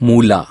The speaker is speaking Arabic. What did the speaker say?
مولا.